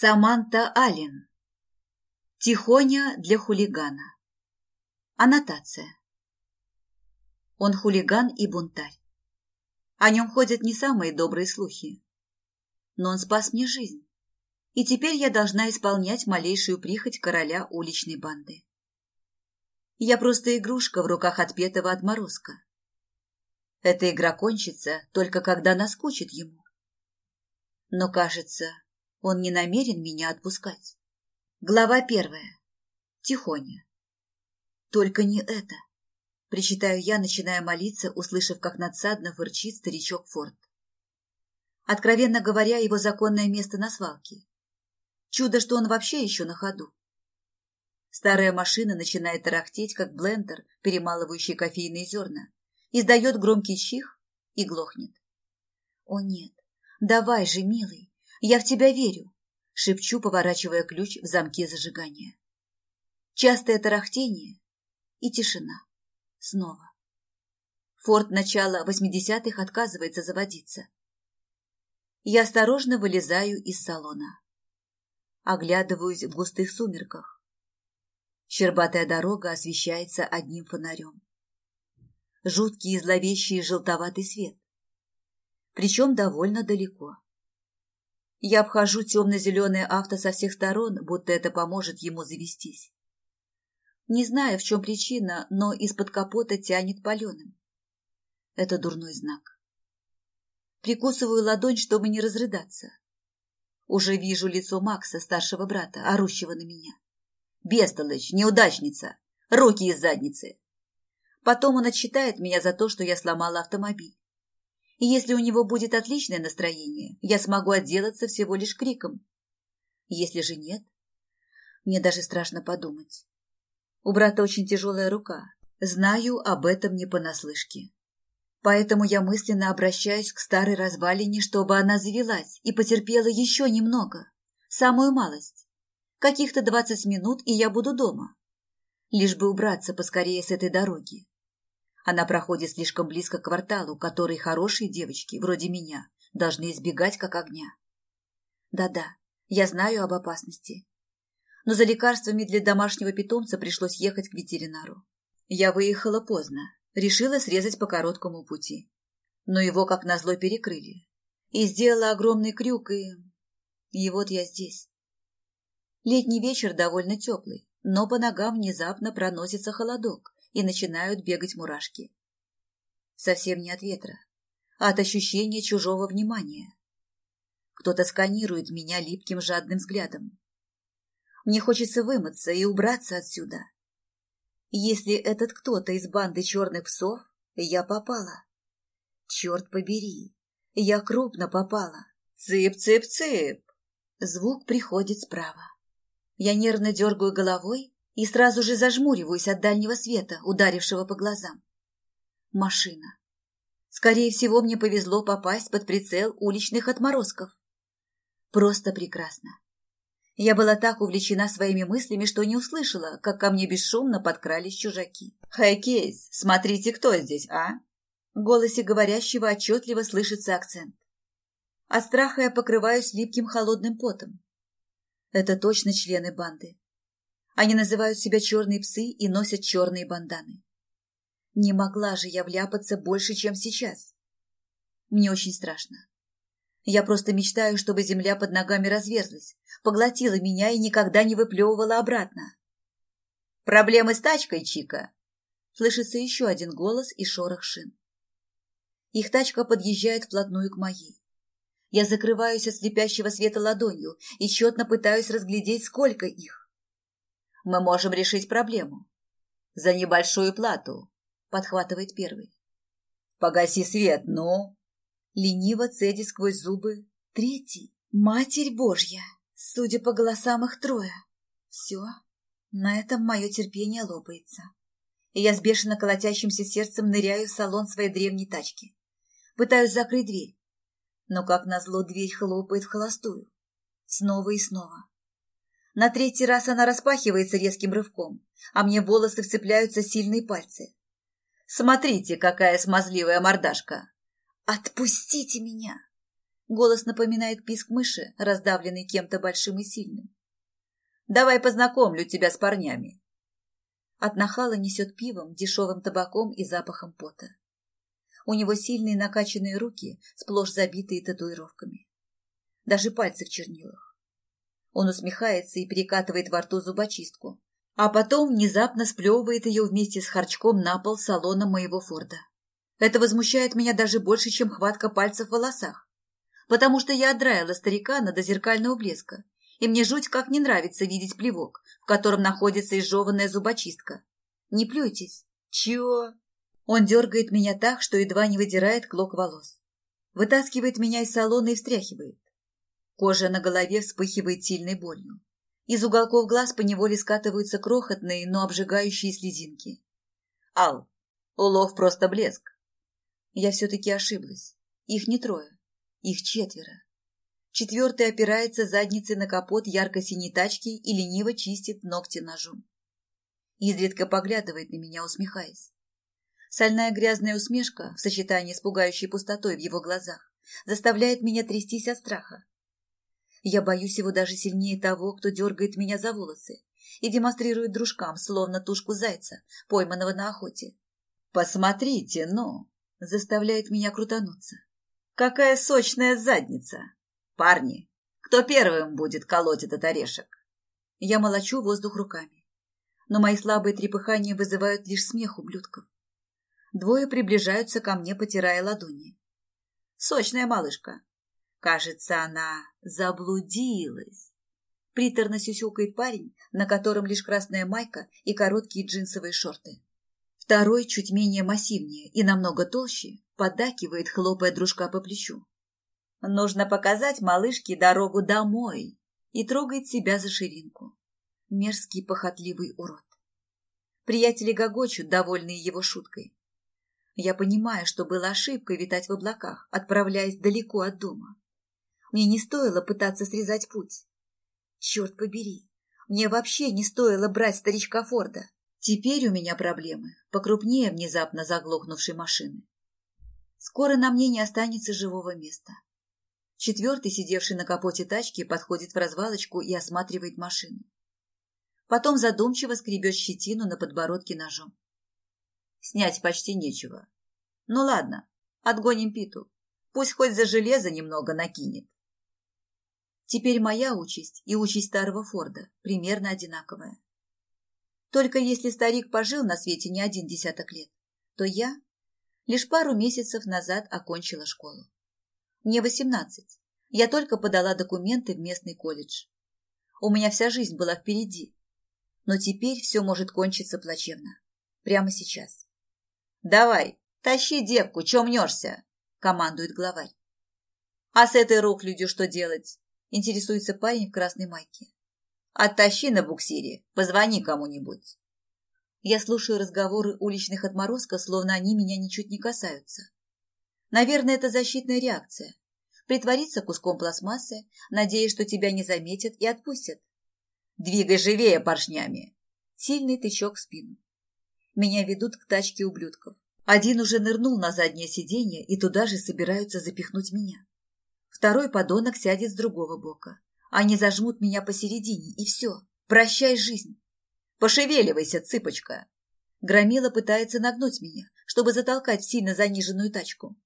Саманта Аллен. Тихоня для хулигана. Аннотация. Он хулиган и бунтарь. О нем ходят не самые добрые слухи. Но он спас мне жизнь. И теперь я должна исполнять малейшую прихоть короля уличной банды. Я просто игрушка в руках отпетого отморозка. Эта игра кончится только когда наскучит ему. Но, кажется, он не намерен меня отпускать. Глава первая. Тихоня. Только не это. Причитаю я, начиная молиться, услышав, как надсадно фырчит старичок Форд. Откровенно говоря, его законное место на свалке. Чудо, что он вообще еще на ходу. Старая машина начинает тарахтеть, как блендер, перемалывающий кофейные зерна, издает громкий чих и глохнет. О нет, давай же, милый, я в тебя верю, шепчу, поворачивая ключ в замке зажигания. Частое тарахтение и тишина. Снова. Форт начала восьмидесятых отказывается заводиться. Я осторожно вылезаю из салона. Оглядываюсь в густых сумерках. Щербатая дорога освещается одним фонарем. Жуткий и зловещий желтоватый свет. Причем довольно далеко. Я обхожу темно-зеленое авто со всех сторон, будто это поможет ему завестись. Не знаю, в чем причина, но из-под капота тянет паленым. Это дурной знак. Прикусываю ладонь, чтобы не разрыдаться. Уже вижу лицо Макса, старшего брата, орущего на меня. «Бестолочь, неудачница! Руки из задницы!» Потом он отчитает меня за то, что я сломала автомобиль. И если у него будет отличное настроение, я смогу отделаться всего лишь криком. Если же нет, мне даже страшно подумать. У брата очень тяжелая рука. Знаю об этом не понаслышке. Поэтому я мысленно обращаюсь к старой развалине, чтобы она завелась и потерпела еще немного. Самую малость. Каких-то двадцать минут, и я буду дома. Лишь бы убраться поскорее с этой дороги. Она проходит слишком близко к кварталу, который хорошие девочки, вроде меня, должны избегать как огня. Да-да, я знаю об опасности. Но за лекарствами для домашнего питомца пришлось ехать к ветеринару. Я выехала поздно, решила срезать по короткому пути. Но его, как назло, перекрыли. И сделала огромный крюк, и... И вот я здесь. Летний вечер довольно теплый, но по ногам внезапно проносится холодок, и начинают бегать мурашки. Совсем не от ветра, а от ощущения чужого внимания. Кто-то сканирует меня липким жадным взглядом. Мне хочется вымыться и убраться отсюда. Если этот кто-то из банды черных псов, я попала. Черт побери, я крупно попала. Цып-цып-цып. Звук приходит справа. Я нервно дергаю головой и сразу же зажмуриваюсь от дальнего света, ударившего по глазам. Машина. Скорее всего, мне повезло попасть под прицел уличных отморозков. Просто прекрасно. Я была так увлечена своими мыслями, что не услышала, как ко мне бесшумно подкрались чужаки. «Хэй, Кейс, смотрите, кто здесь, а?» В голосе говорящего отчетливо слышится акцент. От страха я покрываюсь липким холодным потом. Это точно члены банды. Они называют себя черные псы и носят черные банданы. Не могла же я вляпаться больше, чем сейчас. Мне очень страшно. Я просто мечтаю, чтобы земля под ногами разверзлась, поглотила меня и никогда не выплевывала обратно. «Проблемы с тачкой, Чика?» Слышится еще один голос и шорох шин. Их тачка подъезжает вплотную к моей. Я закрываюсь от слепящего света ладонью и тщетно пытаюсь разглядеть, сколько их мы можем решить проблему. За небольшую плату, подхватывает первый. Погаси свет, ну. Лениво цедит сквозь зубы. Третий. Матерь Божья. Судя по голосам их трое. Все. На этом мое терпение лопается. И я с бешено колотящимся сердцем ныряю в салон своей древней тачки. Пытаюсь закрыть дверь. Но, как назло, дверь хлопает в холостую. Снова и снова. На третий раз она распахивается резким рывком, а мне волосы вцепляются сильные пальцы. «Смотрите, какая смазливая мордашка!» «Отпустите меня!» Голос напоминает писк мыши, раздавленный кем-то большим и сильным. «Давай познакомлю тебя с парнями». От нахала несет пивом, дешевым табаком и запахом пота. У него сильные накачанные руки, сплошь забитые татуировками. Даже пальцы в чернилах. Он усмехается и перекатывает во рту зубочистку, а потом внезапно сплевывает ее вместе с харчком на пол салона моего Форда. Это возмущает меня даже больше, чем хватка пальцев в волосах, потому что я отдраила старикана до зеркального блеска, и мне жуть как не нравится видеть плевок, в котором находится изжеванная зубочистка. Не плюйтесь. Чего? Он дергает меня так, что едва не выдирает клок волос. Вытаскивает меня из салона и встряхивает. Кожа на голове вспыхивает сильной болью. Из уголков глаз поневоле скатываются крохотные, но обжигающие слезинки. Ал, улов просто блеск. Я все-таки ошиблась. Их не трое. Их четверо. Четвертый опирается задницей на капот ярко-синей тачки и лениво чистит ногти ножом. Изредка поглядывает на меня, усмехаясь. Сальная грязная усмешка в сочетании с пугающей пустотой в его глазах заставляет меня трястись от страха. Я боюсь его даже сильнее того, кто дергает меня за волосы и демонстрирует дружкам, словно тушку зайца, пойманного на охоте. «Посмотрите, ну!» – заставляет меня крутануться. «Какая сочная задница! Парни, кто первым будет колоть этот орешек?» Я молочу воздух руками. Но мои слабые трепыхания вызывают лишь смех ублюдков. Двое приближаются ко мне, потирая ладони. «Сочная малышка, Кажется, она заблудилась. Приторно сюсюкает парень, на котором лишь красная майка и короткие джинсовые шорты. Второй, чуть менее массивнее и намного толще, подакивает, хлопая дружка по плечу. Нужно показать малышке дорогу домой и трогает себя за ширинку. Мерзкий похотливый урод. Приятели гогочут, довольные его шуткой. Я понимаю, что было ошибкой витать в облаках, отправляясь далеко от дома. Мне не стоило пытаться срезать путь. Черт побери, мне вообще не стоило брать старичка Форда. Теперь у меня проблемы, покрупнее внезапно заглохнувшей машины. Скоро на мне не останется живого места. Четвертый, сидевший на капоте тачки, подходит в развалочку и осматривает машину. Потом задумчиво скребет щетину на подбородке ножом. Снять почти нечего. Ну ладно, отгоним Питу. Пусть хоть за железо немного накинет. Теперь моя участь и участь старого Форда примерно одинаковая. Только если старик пожил на свете не один десяток лет, то я лишь пару месяцев назад окончила школу. Мне восемнадцать. Я только подала документы в местный колледж. У меня вся жизнь была впереди. Но теперь все может кончиться плачевно. Прямо сейчас. «Давай, тащи девку, чем мнешься?» – командует главарь. «А с этой рухлядью что делать? Интересуется парень в красной майке. Оттащи на буксире, позвони кому-нибудь. Я слушаю разговоры уличных отморозков, словно они меня ничуть не касаются. Наверное, это защитная реакция. Притвориться куском пластмассы, надеясь, что тебя не заметят и отпустят. Двигай живее поршнями. Сильный тычок в спину. Меня ведут к тачке ублюдков. Один уже нырнул на заднее сиденье и туда же собираются запихнуть меня. Второй подонок сядет с другого бока. Они зажмут меня посередине, и все. Прощай, жизнь. Пошевеливайся, цыпочка. Громила пытается нагнуть меня, чтобы затолкать в сильно заниженную тачку.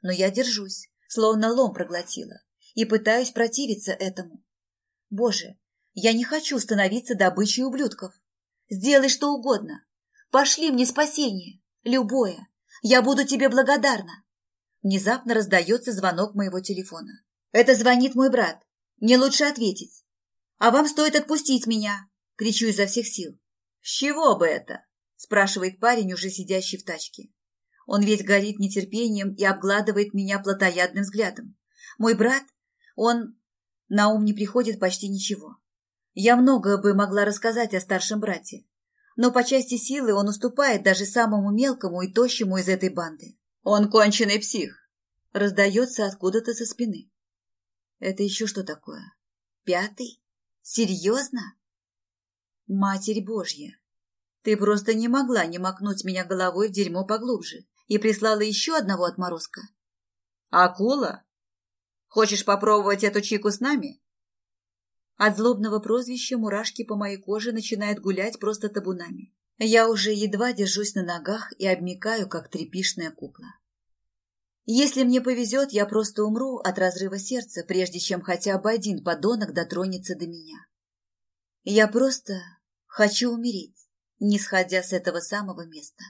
Но я держусь, словно лом проглотила, и пытаюсь противиться этому. Боже, я не хочу становиться добычей ублюдков. Сделай что угодно. Пошли мне спасение, любое. Я буду тебе благодарна. Внезапно раздается звонок моего телефона. «Это звонит мой брат. Мне лучше ответить. А вам стоит отпустить меня!» Кричу изо всех сил. «С чего бы это?» спрашивает парень, уже сидящий в тачке. Он весь горит нетерпением и обгладывает меня плотоядным взглядом. Мой брат, он... На ум не приходит почти ничего. Я многое бы могла рассказать о старшем брате, но по части силы он уступает даже самому мелкому и тощему из этой банды. «Он конченый псих!» Раздается откуда-то со спины. «Это еще что такое? Пятый? Серьезно?» «Матерь Божья! Ты просто не могла не макнуть меня головой в дерьмо поглубже и прислала еще одного отморозка!» «Акула?» Хочешь попробовать эту чику с нами? От злобного прозвища мурашки по моей коже начинают гулять просто табунами. Я уже едва держусь на ногах и обмикаю, как тряпишная кукла. Если мне повезет, я просто умру от разрыва сердца, прежде чем хотя бы один подонок дотронется до меня. Я просто хочу умереть, не сходя с этого самого места.